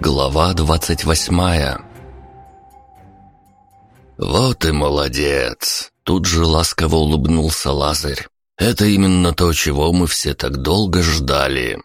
Глава двадцать восьмая «Вот и молодец!» Тут же ласково улыбнулся Лазарь. «Это именно то, чего мы все так долго ждали».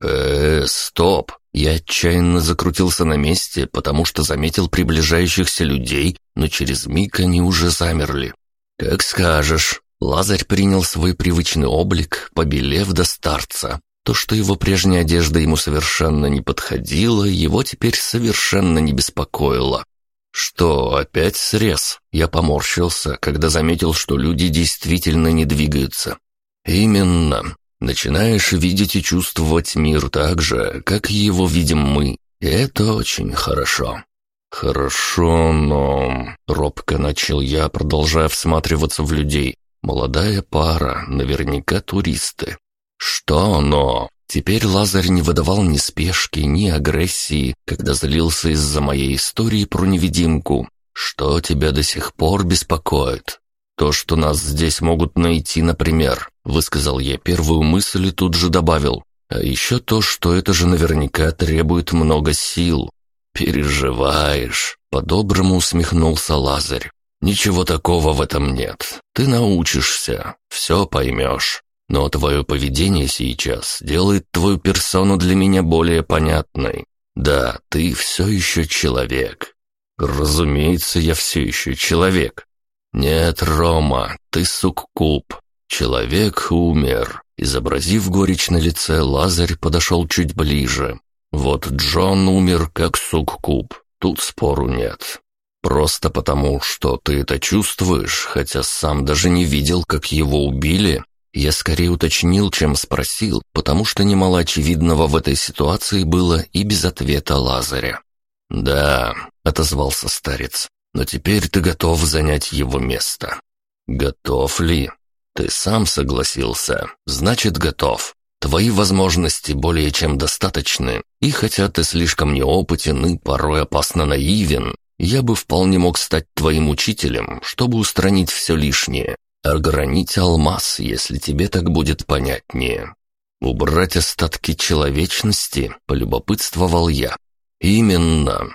«Э, стоп!» Я отчаянно закрутился на месте, потому что заметил приближающихся людей, но через миг они уже замерли. «Как скажешь». Лазарь принял свой привычный облик, побелев до старца. То, что его прежняя одежда ему совершенно не подходила, его теперь совершенно не беспокоило. «Что, опять срез?» Я поморщился, когда заметил, что люди действительно не двигаются. «Именно. Начинаешь видеть и чувствовать мир так же, как его видим мы. И это очень хорошо». «Хорошо, но...» — робко начал я, продолжая всматриваться в людей. «Молодая пара, наверняка туристы». «Что но?» Теперь Лазарь не выдавал ни спешки, ни агрессии, когда залился из-за моей истории про невидимку. Что тебя до сих пор беспокоит? То, что нас здесь могут найти, например, высказал я первую мысль и тут же добавил. А еще то, что это же наверняка требует много сил. Переживаешь, по-доброму усмехнулся Лазарь. Ничего такого в этом нет. Ты научишься, все поймешь. Но твое поведение сейчас делает твою персону для меня более понятной. Да, ты все еще человек. Разумеется, я все еще человек. Нет, Рома, ты суккуб. Человек умер. Изобразив горечь на лице, Лазарь подошел чуть ближе. Вот Джон умер как суккуб. Тут спору нет. Просто потому, что ты это чувствуешь, хотя сам даже не видел, как его убили, я скорее уточнил, чем спросил, потому что немало очевидного в этой ситуации было и без ответа Лазаря. «Да», — отозвался старец, — «но теперь ты готов занять его место». «Готов ли?» «Ты сам согласился, значит, готов. Твои возможности более чем достаточны, и хотя ты слишком неопытен и порой опасно наивен, я бы вполне мог стать твоим учителем, чтобы устранить все лишнее, Огранить алмаз, если тебе так будет понятнее. Убрать остатки человечности, полюбопытствовал я. Именно.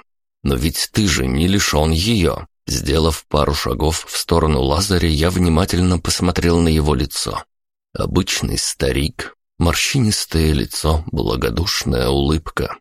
Но ведь ты же не лишен ее. Сделав пару шагов в сторону Лазаря, я внимательно посмотрел на его лицо. Обычный старик, морщинистое лицо, благодушная улыбка.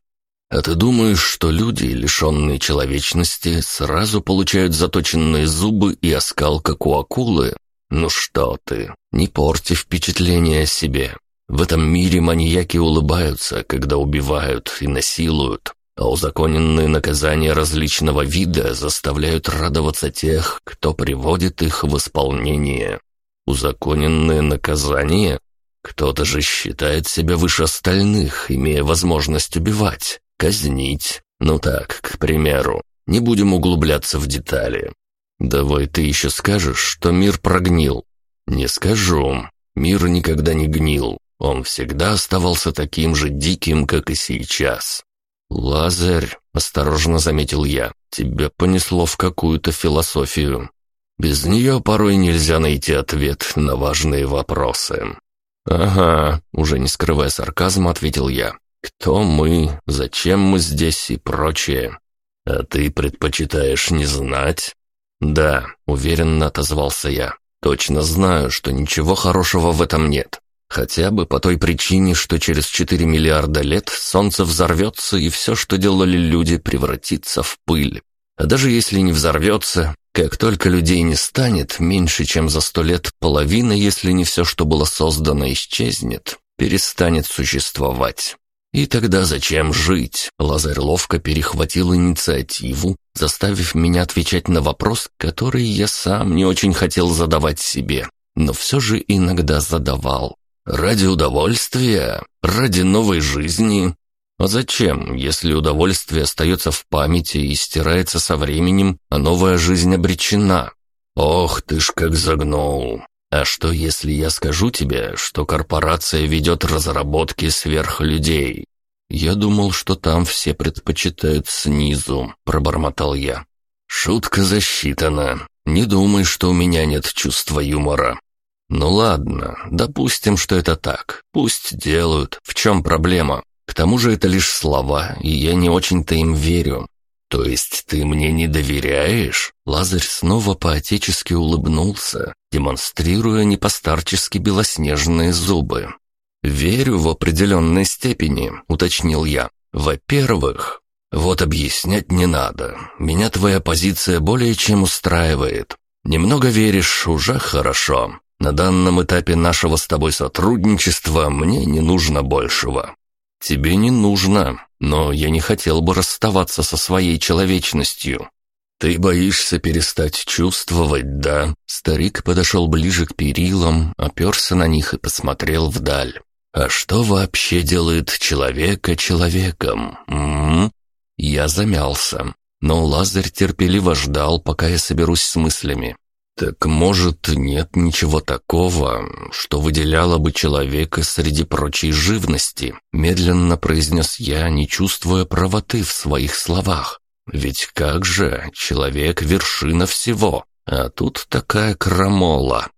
А ты думаешь, что люди, лишенные человечности, сразу получают заточенные зубы и оскал, как у акулы? «Ну что ты, не порти впечатление о себе. В этом мире маньяки улыбаются, когда убивают и насилуют, а узаконенные наказания различного вида заставляют радоваться тех, кто приводит их в исполнение. Узаконенные наказания? Кто-то же считает себя выше остальных, имея возможность убивать, казнить. Ну так, к примеру. Не будем углубляться в детали. «Давай ты еще скажешь, что мир прогнил». «Не скажу. Мир никогда не гнил. Он всегда оставался таким же диким, как и сейчас». «Лазарь», — осторожно заметил я, — «тебя понесло в какую-то философию. Без нее порой нельзя найти ответ на важные вопросы». «Ага», — уже не скрывая сарказма, ответил я. «Кто мы? Зачем мы здесь и прочее?» «А ты предпочитаешь не знать?» «Да», — уверенно отозвался я. «Точно знаю, что ничего хорошего в этом нет. Хотя бы по той причине, что через 4 миллиарда лет Солнце взорвется, и все, что делали люди, превратится в пыль. А даже если не взорвется, как только людей не станет, меньше чем за сто лет половина, если не все, что было создано, исчезнет, перестанет существовать. И тогда зачем жить? Лазарь ловко перехватил инициативу, заставив меня отвечать на вопрос, который я сам не очень хотел задавать себе, но все же иногда задавал. Ради удовольствия? Ради новой жизни? А зачем, если удовольствие остается в памяти и стирается со временем, а новая жизнь обречена? Ох, ты ж как загнул. А что, если я скажу тебе, что корпорация ведет разработки сверхлюдей? Я думал, что там все предпочитают снизу, пробормотал я. Шутка засчитана. Не думай, что у меня нет чувства юмора. Ну ладно, допустим, что это так. Пусть делают. В чем проблема? К тому же это лишь слова, и я не очень-то им верю. То есть ты мне не доверяешь? Лазарь снова поотечески улыбнулся, демонстрируя непостарчески белоснежные зубы. «Верю в определенной степени», — уточнил я. «Во-первых, вот объяснять не надо. Меня твоя позиция более чем устраивает. Немного веришь, уже хорошо. На данном этапе нашего с тобой сотрудничества мне не нужно большего. Тебе не нужно, но я не хотел бы расставаться со своей человечностью. Ты боишься перестать чувствовать, да? Старик подошел ближе к перилам, оперся на них и посмотрел вдаль. А что вообще делает человека человеком? М -м? Я замялся, но Лазарь терпеливо ждал, пока я соберусь с мыслями. «Так, может, нет ничего такого, что выделяло бы человека среди прочей живности?» Медленно произнес я, не чувствуя правоты в своих словах. «Ведь как же, человек — вершина всего, а тут такая крамола».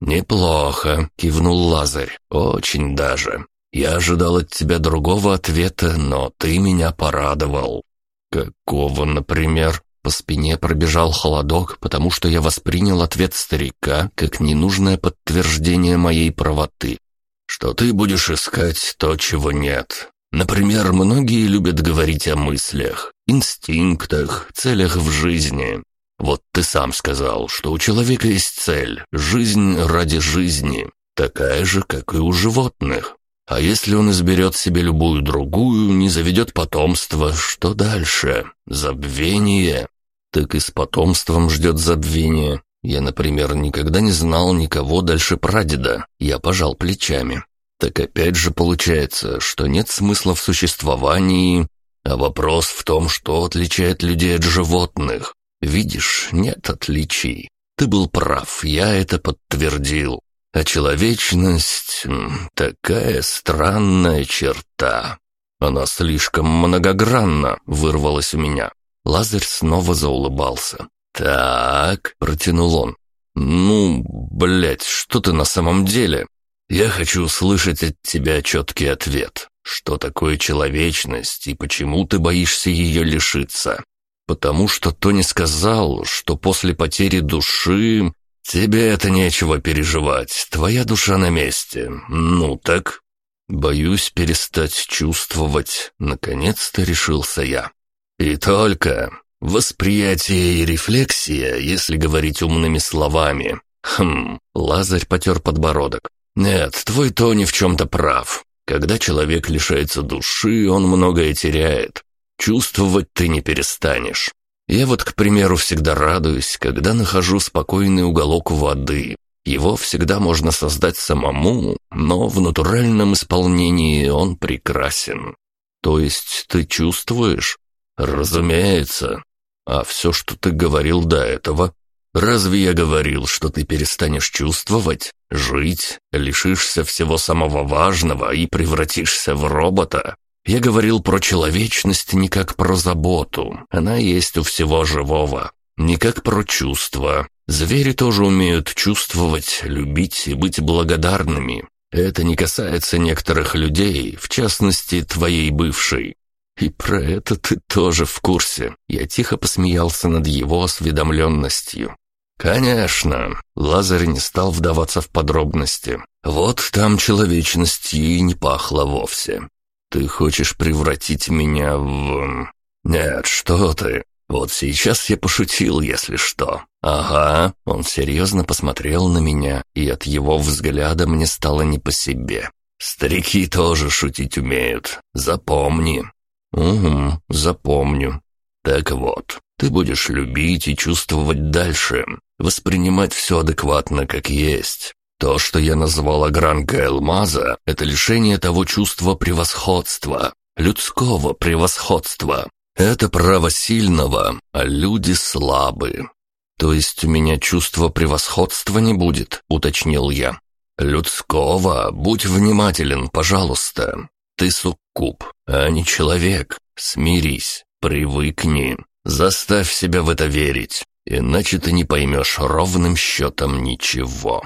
«Неплохо», — кивнул Лазарь, — «очень даже. Я ожидал от тебя другого ответа, но ты меня порадовал». «Какого, например?» По спине пробежал холодок, потому что я воспринял ответ старика как ненужное подтверждение моей правоты. Что ты будешь искать то, чего нет. Например, многие любят говорить о мыслях, инстинктах, целях в жизни. Вот ты сам сказал, что у человека есть цель – жизнь ради жизни, такая же, как и у животных. А если он изберет себе любую другую, не заведет потомство, что дальше? Забвение? Так и с потомством ждет забвение. Я, например, никогда не знал никого дальше прадеда. Я пожал плечами. Так опять же получается, что нет смысла в существовании, а вопрос в том, что отличает людей от животных. Видишь, нет отличий. Ты был прав, я это подтвердил. А человечность — такая странная черта. Она слишком многогранна, вырвалась у меня. Лазарь снова заулыбался. «Так», — протянул он. «Ну, блядь, что ты на самом деле? Я хочу услышать от тебя четкий ответ. Что такое человечность и почему ты боишься ее лишиться? Потому что Тони сказал, что после потери души «Тебе это нечего переживать, твоя душа на месте. Ну так?» «Боюсь перестать чувствовать», — наконец-то решился я. «И только восприятие и рефлексия, если говорить умными словами». «Хм...» — Лазарь потер подбородок. «Нет, твой Тони в чем-то прав. Когда человек лишается души, он многое теряет. Чувствовать ты не перестанешь. Я вот, к примеру, всегда радуюсь, когда нахожу спокойный уголок воды. Его всегда можно создать самому, но в натуральном исполнении он прекрасен. То есть ты чувствуешь? Разумеется. А все, что ты говорил до этого, Разве я говорил, что ты перестанешь чувствовать, жить, лишишься всего самого важного и превратишься в робота? Я говорил про человечность не как про заботу, она есть у всего живого, не как про чувства. Звери тоже умеют чувствовать, любить и быть благодарными. Это не касается некоторых людей, в частности, твоей бывшей. И про это ты тоже в курсе. Я тихо посмеялся над его осведомленностью. «Конечно!» Лазарь не стал вдаваться в подробности. «Вот там человечностью и не пахло вовсе. «Ты хочешь превратить меня в...» «Нет, что ты. Вот сейчас я пошутил, если что». «Ага». Он серьезно посмотрел на меня, и от его взгляда мне стало не по себе. «Старики тоже шутить умеют. Запомни». «Угу, запомню». «Так вот, ты будешь любить и чувствовать дальше, воспринимать все адекватно, как есть. То, что я назвал огранкой алмаза, это лишение того чувства превосходства, людского превосходства. Это право сильного, а люди слабы. То есть у меня чувства превосходства не будет, уточнил я. Людского, будь внимателен, пожалуйста. Ты суккуб, а не человек. Смирись, привыкни, заставь себя в это верить, иначе ты не поймешь ровным счетом ничего.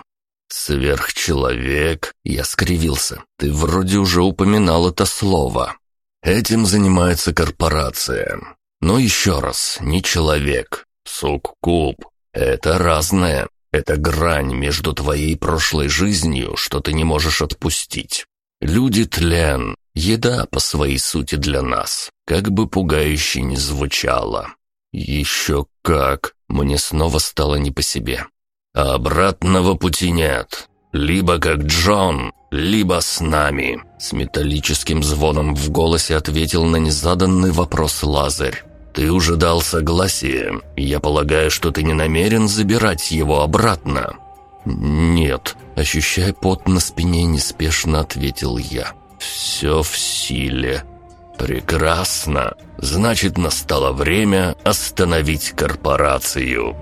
«Сверхчеловек?» Я скривился. «Ты вроде уже упоминал это слово». Этим занимается корпорация. Но еще раз, не человек. Суккуб. Это разное. Это грань между твоей прошлой жизнью, что ты не можешь отпустить. Люди тлен, еда по своей сути для нас, как бы пугающе не звучало. Еще как, мне снова стало не по себе. А обратного пути нет. Либо как Джон, либо с нами. С металлическим звоном в голосе ответил на незаданный вопрос Лазарь. «Ты уже дал согласие. Я полагаю, что ты не намерен забирать его обратно». «Нет», — ощущая пот на спине, неспешно ответил я. «Все в силе». «Прекрасно. Значит, настало время остановить корпорацию».